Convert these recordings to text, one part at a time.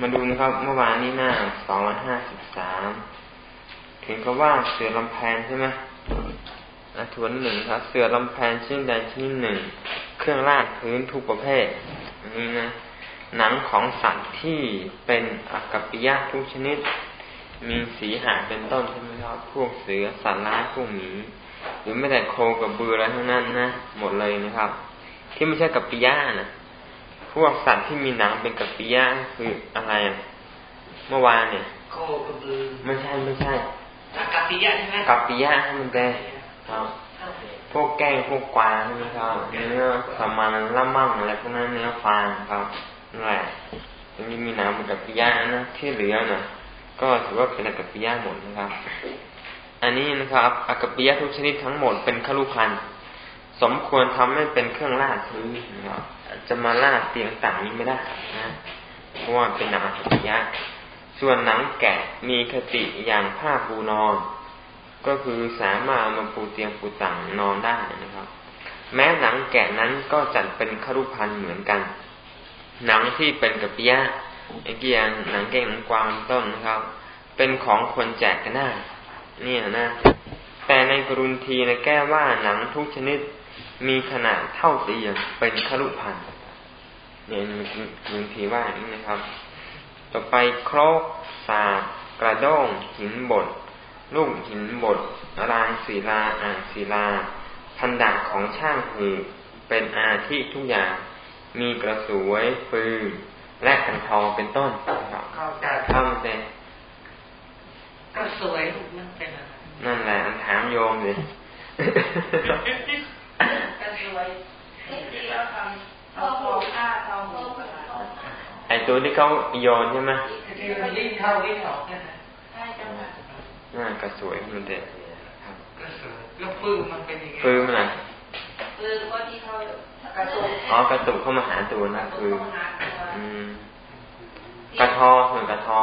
มาดูนะครับเมื่อวานนี้หน้าสองร้อยห้าสิบสามถึงกับว่าเสือลำแพนใช่ไหมอทวนหนึ่งครับ เสือลำแพนชิ้นใดชิ้นหนึ่ง เครื่องลาดพื้นทุกประเภทนี่นะหนังของสัตว์ที่เป็นอกัปปิยะทุกชนิด มีสีหางเป็นต้นใช่ไหมครับ พวกเสือสัตว์ร้ายพวกหมีหรือไม่แต่โคกับเบืออะไรทั้งนั้นนะหมดเลยนะครับ ที่ไม่ใช่กัปปิยะนะ พวกสัตว์ที่มีหนังเป็นกัปปิยะคืออะไรเมื่อวานเนี่ยโคกับบือไม่ใช่ไม่ใช่กัปปิยะใช่ไหมกัปปิยะมันแดงครับพวกแก้งพวกกวางนะครับเนื้อสมันละมั่งอะไรพวกนั้นเนื้อฟางครับนั่นแหละตรงนี้มีน้ำเป็นกัปปิยะนะที่เหลือนะก็ถือว่าเป็นกัปปิยะหมดนะครับ อันนี้นะครับอกัปปิยะทุกชนิดทั้งหมดเป็นขลุพันสมควรทำให้เป็นเครื่องลาดพื้นนะครับ จะมาลาดเตียงต่างนี้ไม่ได้นะเพราะว่าเป็นหนังอกัปยะส่วนหนังแกะมีคติอย่างผ้าปูนอน ก็คือสามารถมาปูเตียงปูต่างนอนได้นะครับ แม้หนังแกะนั้นก็จัดเป็นครุพันเหมือนกัน หนังที่เป็นกระปิยะเกียงหนังเก่งหนังกวางต้นนะครับ เป็นของคนแจกกันได้เนี่ยนะแต่ในกรุณทีนะแก้ว่าหนังทุกชนิด มีขนาดเท่าเตียงเป็นครุพันธ์เนี่ยกรุณทีว่าอย่างนี้นะครับ ต่อไปโครกสาบกระด้งหินบดลูกหินบดรางศิลาอ่างศิลาพันดาของช่างหูเป็นอาทิทุกอย่าง มีกระสวยฟืนและกันทองเป็นต้นครับเข้าเต็กระสวยมันเป็นอะไรนั่นแหละถามโยมเลยก ระสวยที่เราทำเอาทองผ้าทองหูไอตัวที่เขาโยนใช่ไหมที่มันยิ่งเข้ายิ่งออกใช่จังหวะน่ากระสวยมันเด็ดครับกระสวยแล้วปืนมันเป็นยังไงปืนมันอะไรปืนว่าที่เขากระตุกอ๋อกระตุกเข้ามาหาตัวนะคืออืมกระทอเหมือนกระทอ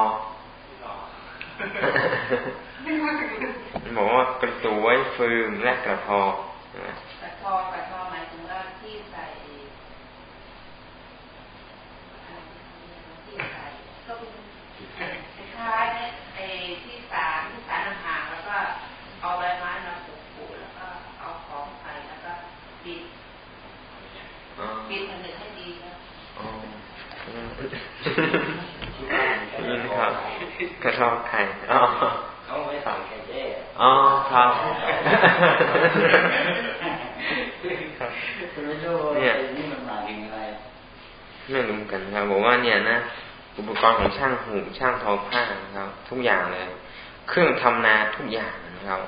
บอกว่ากระสวยฟืมและกระทอกระทอกระทอหมายถึงว่าที่ใส่ที่ใส่ก็เป็นคล้ายไอ้ที่สารที่สารห่างแล้วก็เอาใบไม้มาปูปูแล้วก็เอาของใส่แล้วก็ปิดปิดมันให้ดีนะนี่ครับ กระทอกไข่อ๋อเขาไม่สั่งแค่เจ้อ๋อครับเนี่ยนี่มันมาถึงอะไรไม่รู้กันครับบอกว่าเนี่ยนะอุปกรณ์ของช่างหูช่างทอผ้านะครับ ทุกอย่างเลย เครื่องทำนาทุกอย่างนะครับ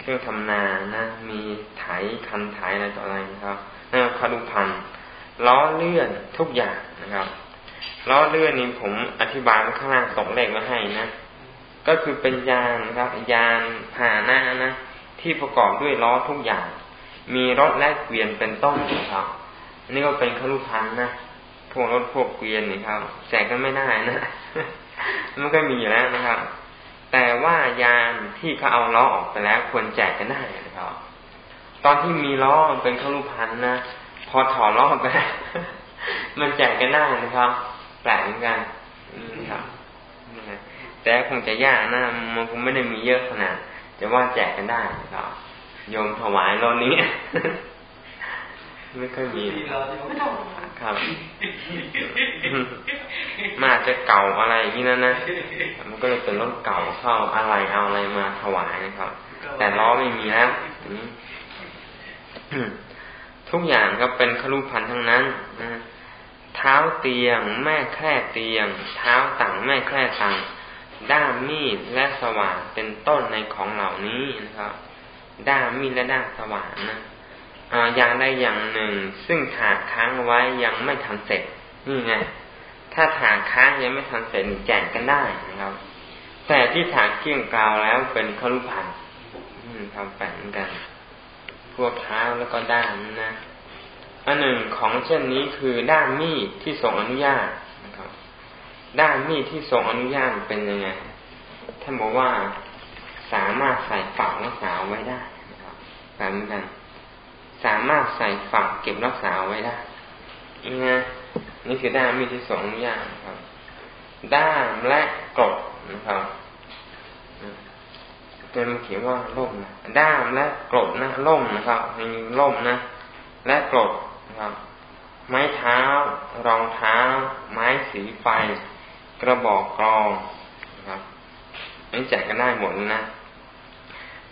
เครื่องทำนานะ มีไถคันไถอะไรต่ออะไรนะครับนั่นคารุพันล้อเลื่อนทุกอย่างนะครับ ล้อเลื่อนนี้ผมอธิบายข้างล่างสองเลขมาให้นะก็คือเป็นยานนะครับยานพาหนะนะที่ประกอบด้วยล้อทุกอย่าง มีรถแลกเกวียนเป็นต้นนะครับนี่ก็เป็นคารุพันนะพวกรถพวกเกวียนนี่ครับแจกกันไม่ได้นะมันก็มีอยู่แล้วนะครับ แต่ว่ายานที่เขาเอาล้อออกไปแล้วควรแจกกันได้นะครับ ตอนที่มีล้อเป็นขลุพันนะพอถอดล้อไปมันแจกกันได้นะครับ แปลกเหมือนกันนี่ครับแต่คงจะยากนะ มันคงไม่ได้มีเยอะขนาด จะว่าแจกกันได้นะครับโยมถวายรถนี้ ไม่ค่อยมีครับ มาจะเก่าอะไรอย่างนี้นะนะ มันก็เลยเป็นรถเก่าเข้าอะไรเอาอะไรมาถวายนะครับ แต่ล้อไม่มีแล้วทุกอย่างก็เป็นครุพันทั้งนั้นนะเท้าเตียง แม่แคร่เตียง เท้าต่างแม่แคร่ต่างด้ามมีดและสว่านเป็นต้นในของเหล่านี้นะครับ ด้ามมีดและด้ามสว่านนะอย่างใดอย่างหนึ่ง ซึ่งถากค้างไว้ยังไม่ทันเสร็จนี่ไงถ้าถากค้างยังไม่ทันเสร็จแจกกันได้นะครับ แต่ที่ถากเกี่ยงกาวแล้วเป็นครุพันทำแปลงกัน พวกเท้าแล้วก็ด้านนะ อันหนึ่งของเช่นนี้คือด้านมีดที่ส่งอนุญาตนะครับ ด้านมีดที่ส่งอนุญาตเป็นยังไงท่านบอกว่าสามารถใส่ฝังรักษาไว้ได้นะครับแบบนี้กัน สามารถใส่ฝักเก็บรักษาไว้ได้นี่นะนี่คือด้านมีดที่สองอย่างครับ ด้ามและกรดนะครับเป็นเขียนว่าล่มนะด้ามและกรดนะล่มนะครับมีล่มนะและกรด ครับ ไม้เท้า รองเท้า ไม้สีไฟ กระบอกกรองนะครับอันนี้แจกกันได้หมดนะ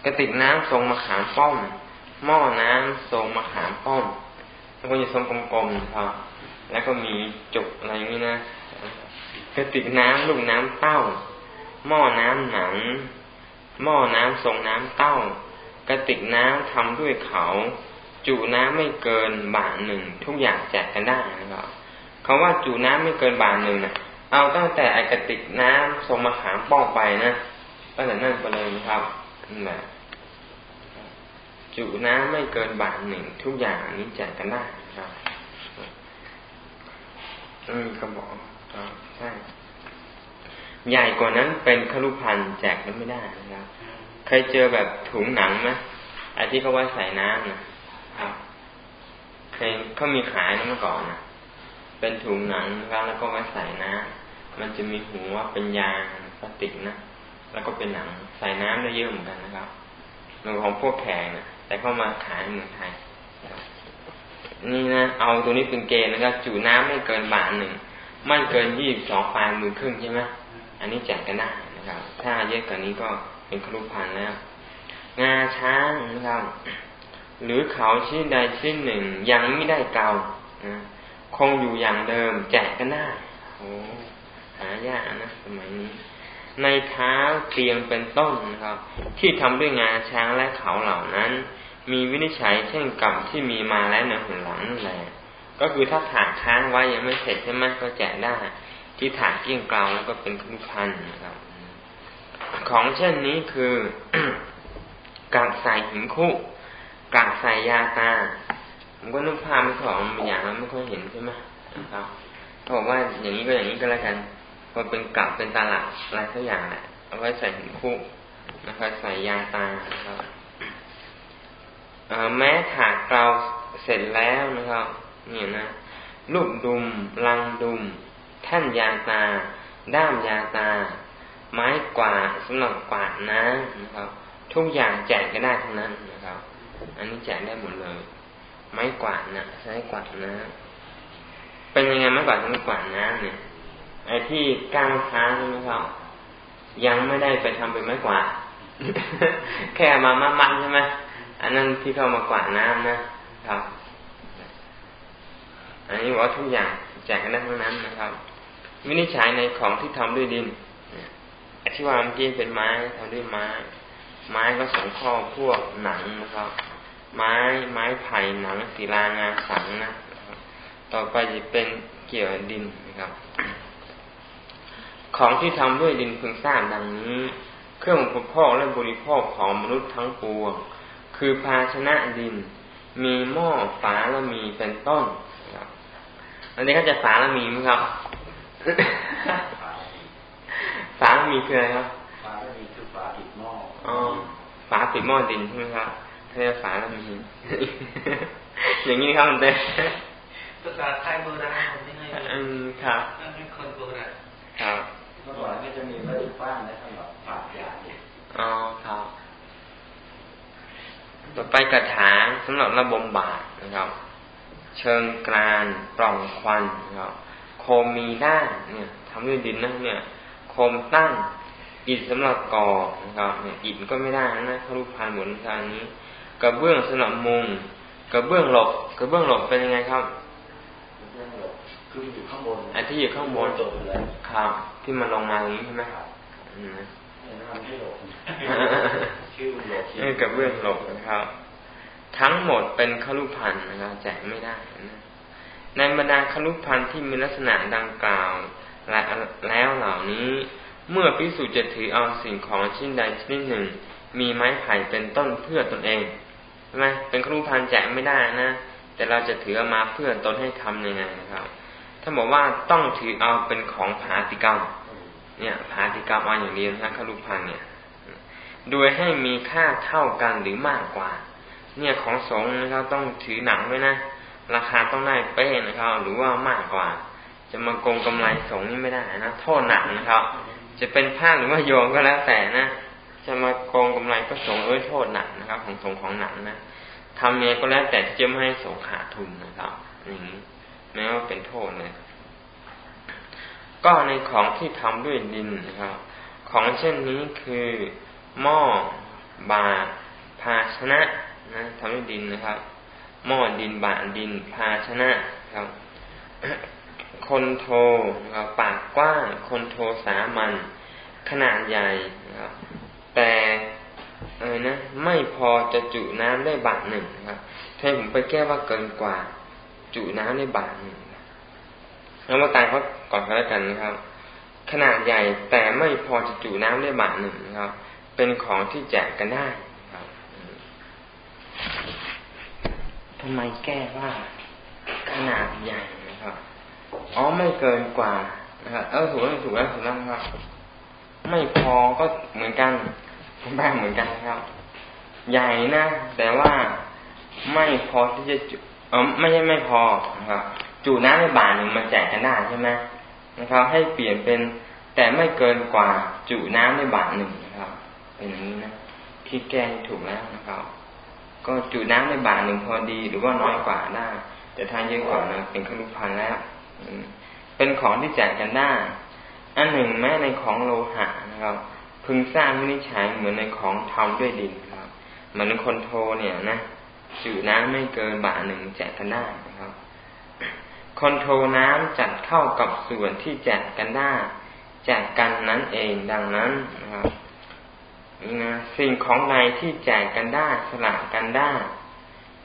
กระติกน้ำทรงมะขามป้อม หม้อน้ำทรงมะขามป้อมแล้วก็จะทรงกลมๆครับ แล้วก็มีจุกอะไรอย่างนี้นะกระติกน้ำลูกน้ำเต้า หม้อน้ำหนัง หม้อน้ำทรงน้ำเต้ากระติกน้ำทำด้วยเขา จุน้ำไม่เกินบาทหนึ่งทุกอย่างแจกกันได้นะครับคาว่าจุน้ำไม่เกินบาทหนึ่งนะเอาตั้งแต่ไอกรติกน้ำทรงมะขามป้องไปนะตั้งแต่นั่นไปเลยนะครับนั่นแหละจุน้ำไม่เกินบาทหนึ่งทุกอย่างนี้แจกกันได้ครับอืมก็บอกใช่ใหญ่กว่านั้นเป็นคลุพันแจกกันไม่ได้นะครับเคยเจอแบบถุงหนังไหมไอ้ที่เขาไว้ใส่น้ำนะ เคยเขามีขายนะเมื่อก่อนนะเป็นถุงหนังนะครับแล้วก็ไว้ใส่น้ำมันจะมีหัวเป็นยางพลาสติกนะแล้วก็เป็นหนังใส่น้ำได้เยอะเหมือนกันนะครับหนึ่งของพวกแขกนะแต่เข้ามาขายในเมืองไทยนี่นะเอาตัวนี้เป็นเกณฑ์นะครับจุน้ำไม่เกินบาทหนึ่งไม่เกินยี่สิบสองปลายมือครึ่งใช่ไหมอันนี้แจกกันได้นะครับ ถ้าเยอะกว่านี้ก็เป็นครุพันแล้วงาช้างนะครับ หรือเขาชิ้นใดชิ้นหนึ่งยังไม่ได้เกานะคงอยู่อย่างเดิม แจกกันได้โอ้หายากนะสมัยนี้ ในเท้าเตียงเป็นต้นนะครับ ที่ทำด้วยงาช้างและเขาเหล่านั้น มีวินิจฉัยเช่นกับที่มีมาแล้วในหุ่นหลังนั่นแหละก็คือถ้าถากค้างไว้ยังไม่เสร็จใช่ไหมก็แจกได้ ที่ถากเกี้ยงกลาวแล้วก็เป็นคุพันนะครับ ของเช่นนี้คือกากใส่หินคู่ กากใส่ยาตาผมก็นึกภาพไม่ของอย่างเราไม่ค่อยเห็นใช่ไหมนะครับเขาบอกว่าอย่างนี้ก็อย่างนี้ก็แล้วกันพอเป็นกากเป็นตาหลักอะไรสักอย่างแหละเอาไว้ใส่หินคู่นะครับใส่ยาตาครับแม้ถากเกลาเสร็จแล้วนะครับนี่นะลูกดุม ลังดุม แท่นยาตา ด้ามยาตา ไม้กวาดสำหรับกวาดน้ำนะครับ ทุกอย่างแจกก็ได้ทั้งนั้นนะครับ อันนี้แจกได้หมดเลย ไม้กวาดนะใช้กวาดน้ำเป็นยังไงไม้กวาดใช้กวาดน้ำเนี่ยไอ้ที่ก้างค้างใช่ไหมครับยังไม่ได้ไปทำเป็นไม้กวาดแค่มามามันใช่ไหมอันนั้นที่เข้ามากวาดน้ำนะครับ อันนี้ว่าทุกอย่างแจกกันได้ทั้งนั้นนะครับวินิจฉัยในของที่ทำด้วยดินอธิวาเมื่อกี้เป็นไม้ทำด้วยไม้ ไม้ก็สองข้อพวกหนังนะครับ ไม้ไม้ไผ่หนังศิลางาสังนะ ต่อไปจะเป็นเกี่ยวดินนะครับ ของที่ทำด้วยดินพึงทราบดังนี้ เครื่องอุปโภคและบริโภคของมนุษย์ทั้งปวง คือภาชนะดิน มีหม้อฝาและมีเป็นต้นอันนี้ก็จะฝาแล้วมีไหมครับฝาแล้วมีคืออะไรครับฝาแล้วมีคือฝาปิดหม้ออ๋อฝาปิดหม้อดินใช่ไหมครับ ถ้าจะฝาแล้วมีอย่างนี้ครับมันเต้ภาษาไทยโบราณผมไม่ให้อืมครับเป็นคนโบราณครับเมื่อก่อนก็จะมีวัตถุบ้านและสำหรับฝากยาอ๋อครับต่อไปกระถางสำหรับระบบบาดนะครับ เชิงกรานปล่องควันนะครับโคมมีด้านเนี่ยทำด้วยดินนะเนี่ย โคมตั้งอิฐสำหรับก่อนะครับเนี่ยอิฐก็ไม่ได้นะเขารูปพันหมุนทางนี้ กระเบื้องสำหรับมุงกระเบื้องหลบกระเบื้องหลบเป็นยังไงครับคืออยู่ข้างบนอันที่อยู่ข้างบนครับ ที่มันลงมาอย่างนี้ใช่ไหมครับอืมชื่อหลบกระเบื้องหลบนะครับ ทั้งหมดเป็นคลุพันธ์นะครับแจกไม่ได้นะในบรรดาคลุพันธ์ที่มีลักษณะดังกล่าวแล้วเหล่านี้ เมื่อพิสูจน์จะถือเอาสิ่งของชิ้นใดชิ้นหนึ่ง มีไม้ไผ่เป็นต้นเพื่อตนเอง ใช่ไหมเป็นคลุพันแจกไม่ได้นะแต่เราจะถือมาเพื่อตนให้ทำยังไงนะครับ ถ้าบอกว่าต้องถือเอาเป็นของผาติกรรม เนี่ยผาติกรรมเอาอย่างเดียวนะคลุพันเนี่ยโดยให้มีค่าเท่ากันหรือมากกว่า เนี่ยของสงฆ์นะครับต้องถือหนังด้วยนะราคาต้องได้เป๊ะนะครับ หรือว่ามากกว่า จะมาโกงกำไรสงนี่ไม่ได้นะโทษหนักนะครับ จะเป็นพระหรือว่าโยมก็แล้วแต่นะ จะมาโกงกำไรก็สงเอ้ยโทษหนักนะครับ ของสงของหนักนะทำเนี้ยก็แล้วแต่ที่จะไม่ให้สงขาดทุนนะครับอย่างนี้แม้ว่าเป็นโทษเลยก็ในของที่ทำด้วยดินนะครับ ของเช่นนี้คือหม้อบาภาชนะนะทำด้วยดินนะครับ หม้อดินบาดิน ภาชนะครับ คนโทนะครับปากกว้างคนโทสามัญขนาดใหญ่นะครับ แต่เออนะไม่พอจะจุน้ำได้บาทหนึ่งนะครับถ้ผมไปแก้ว่าเกินกว่า จุน้ำได้บาทหนึ่งแล้วมาตายเขาก่อนกันแล้วกันนะครับ ขนาดใหญ่แต่ไม่พอจะจุน้ำได้บาทหนึ่งนะครับ เป็นของที่แจกกันได้ครับทำไมแก้ว่า ขนาดใหญ่นะครับอ๋อไม่เกินกว่านะครับเออถูกแล้วถูกแล้วถูกแล้วครับ ไม่พอก็เหมือนกันบ้างเหมือนกันครับ ใหญ่นะ แต่ว่าไม่พอที่จะจุเออไม่ใช่ไม่พอนะครับ จุน้ำในบาทหนึ่งมาแจกกันได้ใช่ไหมนะครับ ให้เปลี่ยนเป็นแต่ไม่เกินกว่าจุน้ำในบาทหนึ่งนะครับ เป็นอย่างนี้นะที่แก้ถูกแล้วนะครับ ก็จุน้ำในบาทหนึ่งพอดีหรือว่าน้อยกว่าได้แต่ถ้าเยอะกว่านะเป็นขลุพันแล้วเป็นของที่แจกกันได้ อันหนึ่งแม้ในของโลหะนะครับ พึงสร้างวินิจฉัยเหมือนในของทำด้วยดินครับเหมือนคนโทเนี่ยนะจุน้ำไม่เกินบาทหนึ่งแจกกันได้นะครับ คนโทรน้ำจัดเข้ากับส่วนที่แจกกันได้แจกกันนั้นเองดังนั้นนะครับนี่นะสิ่งของใดที่แจกกันได้สละกันได้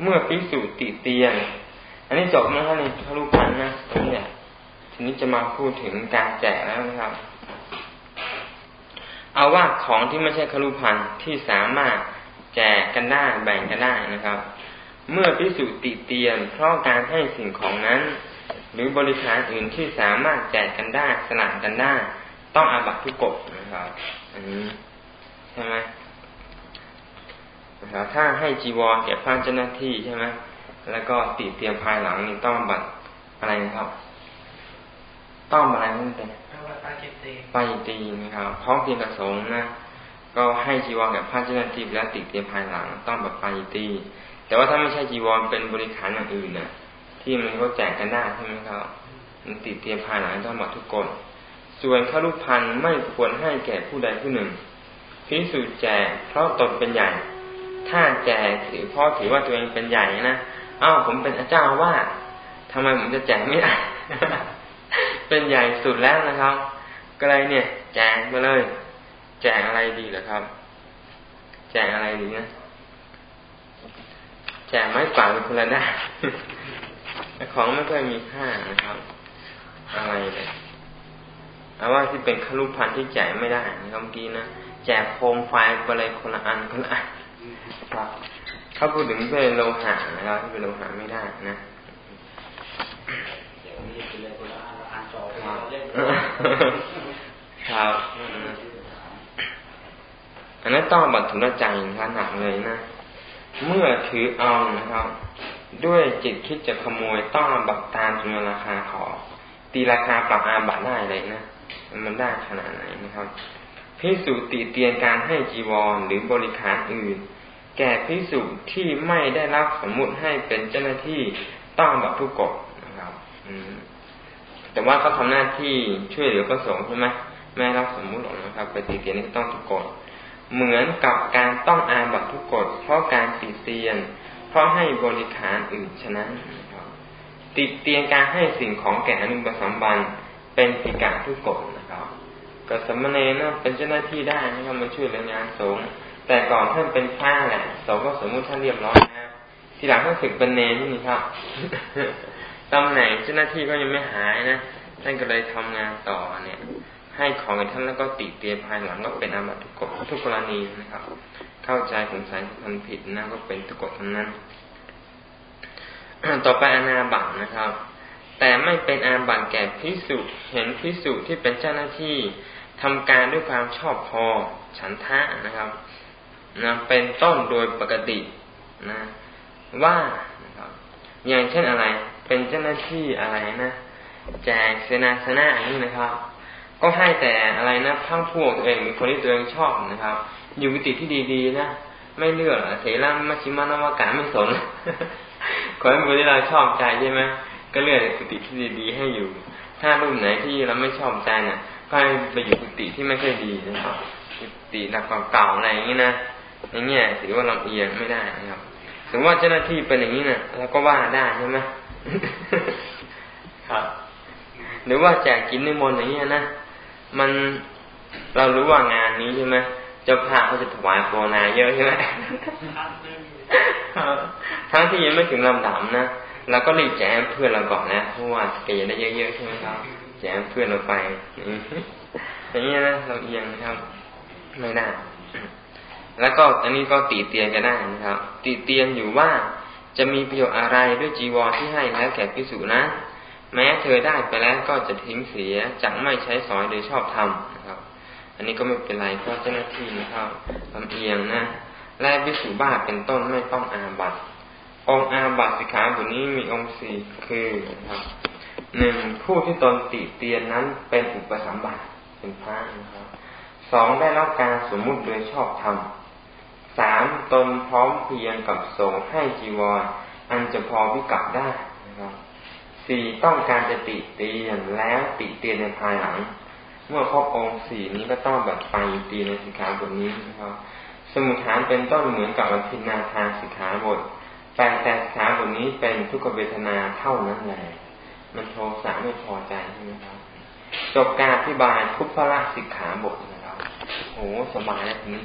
เมื่อพิสูจน์ติเตียน อันนี้จบนะท่านในทรุพันนะตรงนี้ ทีนี้จะมาพูดถึงการแจกแล้วนะครับ เอาว่าของที่ไม่ใช่ครุพันที่สามารถแจกกันได้แบ่งกันได้นะครับ เมื่อพิสูจน์ติเตียนเพราะการให้สิ่งของนั้น หรือบริการอื่นที่สามารถแจกกันได้สลับกันได้ต้องอาบัตทุกกฎนะครับ อันนี้ใช่ไหมนะครับถ้าให้จีวรแก่พระเจ้าหน้าที่ใช่ไหมแล้วก็ติเตียมภายหลังนี่ต้องบัตรอะไรนะครับ ต้องอะไรนั่นเป็นปาจิตีนะครับพร้อมเพียงกระสงนะก็ให้จีวรแก่พระเจ้าหน้าที่แล้วติเตรียมภายหลังต้องแบบปาจิตีแต่ว่าถ้าไม่ใช่จีวรเป็นบริการอย่างอื่นเนี่ยที่มันก็แจกกันได้ใช่ไหมครับมันติดเตรียมภายหลังต้องหมดทุกคนส่วนข้ารุพันไม่ควรให้แก่ผู้ใดผู้หนึ่งพิสูจน์แจกเพราะตนเป็นใหญ่ ถ้าแจกถือพ่อถือว่าตัวเองเป็นใหญ่นะอ้าวผมเป็นอาจารย์ว่าทำไมผมจะแจกไม่ได้ เป็นใหญ่สุดแล้วนะครับก็เลยเนี่ย แจกไปเลย แจกอะไรดีเหรอครับ แจกอะไรดีนะแจกไม้กวาดเป็นคนละได้าของไม่ค่อยมีค่านะครับ อะไรเลยเอาว่าที่เป็นคลุพันที่แจกไม่ได้นะครับเมื่อกี้นะแจกโคมไฟไปเลยคนละอันคนละอันครับถ้าพูดถึงเป็นโลหะนะครับที่เป็นโลหะไม่ได้นะ ครับอันนั้นต้องบัตรถุนใจขนาดเลยนะ เมื่อถือเอานะครับ ด้วยจิตคิดจะขโมยต้องบัตรตามจำนวนราคาขอ ตีราคาปรับอาบัตได้เลยนะมันได้ขนาดไหนนะครับพิสูจติเตียนการให้จีวรหรือบริการอื่น แก่พิสูจที่ไม่ได้รับสมมุติให้เป็นเจ้าหน้าที่ต้องบัตรทุกกฎนะครับ อืม แต่ว่าเขาทาหน้าที่ช่วยเหลือประสงค์ใช่ไหมไม่รับสมมุติหรอกนะครับปตีเตียนนี่ก็ต้องทุกกฎเหมือนกับการต้องอาบัตทุกกฎเพราะการตีเตียน เพราะให้บริขารอื่นฉะนั้นติดเตียงการให้สิ่งของแก่อนุปสัมบันเป็นสิกาทุกกฎนะครับก็สมณเณรเป็นเจ้าหน้าที่ได้นะครับมาช่วยเหลืองานสงฆ์แต่ก่อนท่านเป็นพระแหละสงฆ์ก็สมมุติท่านเรียบร้อยนะทีหลังท่านศึกเป็นเนรนี่ครับ ตำแหน่งเจ้าหน้าที่ก็ยังไม่หายนะท่านก็เลยทำงานต่อเนี่ย ให้ของท่านแล้วก็ติดเตียภายหลังก็เป็นอาบัติทุกกฎทุกกรณีนะครับ เข้าใจสงสัยทำผิดนะก็เป็นทุกกฎทั้งนั้น ต่อไปอนาบัตนะครับ แต่ไม่เป็นอาบัตแก่พิสุเห็นพิสุที่เป็นเจ้าหน้าที่ทำการด้วยความชอบพอฉันทะนะครับนะเป็นต้นโดยปกตินะว่านะครับ อย่างเช่นอะไร เป็นเจ้าหน้าที่อะไรนะแจกเสนาสนะอย่างนี้นะครับ ก็ให้แต่อะไรนะพังพวกตัวเองมีคนที่ตัวเองชอบนะครับ อยู่วิติที่ดีๆนะไม่เลือกเสรามาชิมานวากาไม่สนขอให้คนที่เราชอบใจใช่ไหมก็เลือกกุฏิที่ดีๆให้อยู่ ถ้ารุ่นไหนที่เราไม่ชอบใจเนี่ยก็ให้ไปอยู่กุฏิที่ไม่ค่อยดีนะครับกุฏิหลักเก่าๆอะไรอย่างนี้นะอย่างเงี้ยถือว่าลำเอียงไม่ได้นะครับถึงว่าเจ้าหน้าที่เป็นอย่างนี้นะเราก็ว่าได้ใช่ไหม ครับ หรือว่าแจกกินในมนอย่างเงี้ยนะมันเรารู้ว่างานนี้ใช่ไหมเจ้าภาพเขาจะถวายโคนาเยอะใช่ไหมทั้งที่ยังไม่ถึงลำดับนะเราก็รีบแจกเพื่อนเราก่อนนะเพราะว่าแกจะได้เยอะๆใช่ไหมครับแจกเพื่อนเราไปอย่างนี้นะเราเอียงนะครับ ไม่ได้แล้วก็อันนี้ก็ตีเตียนกันได้นะครับ ตีเตียนอยู่ว่า จะมีประโยชน์อะไรด้วยจีวรที่ให้แล้วแก่พิสูจนะ แม้เธอได้ไปแล้วก็จะทิ้งเสียจะไม่ใช้สอยโดยชอบธรรมนะครับ อันนี้ก็ไม่เป็นไรเพราะเจ้าหน้าที่นะครับลำเอียงนะและวิสุบ้าเป็นต้นไม่ต้องอาบัตองอาบัตสิขาบทนี้มีองค์สี่คือนะครับหนึ่งผู้ที่ตนติเตียนนั้นเป็นอุปสมบัติเป็นพระนะครับสองได้รับการสมมุติโดยชอบธรรมามตนพร้อมเพียงกับสงให้จีวร อันจะพอวิกับได้นะครับสี่ต้องการจะติเตียนแล้วติเตียนในภายหลัง เมื่อครบองค์สี่นี้ก็ต้องแบบไปตีในสิกขาบทนี้นะครับ สมุทฐานเป็นต้นเหมือนกับอัพินาทางสิกขาบทแต่แต่สิกขาบทนี้เป็นทุกขเวทนาเท่านั้นแหละมันโทสะไม่พอใจใช่ไหมครับจบการอธิบายทุพพละสิกขาบทนะครับโอ้สบายนะทีนี้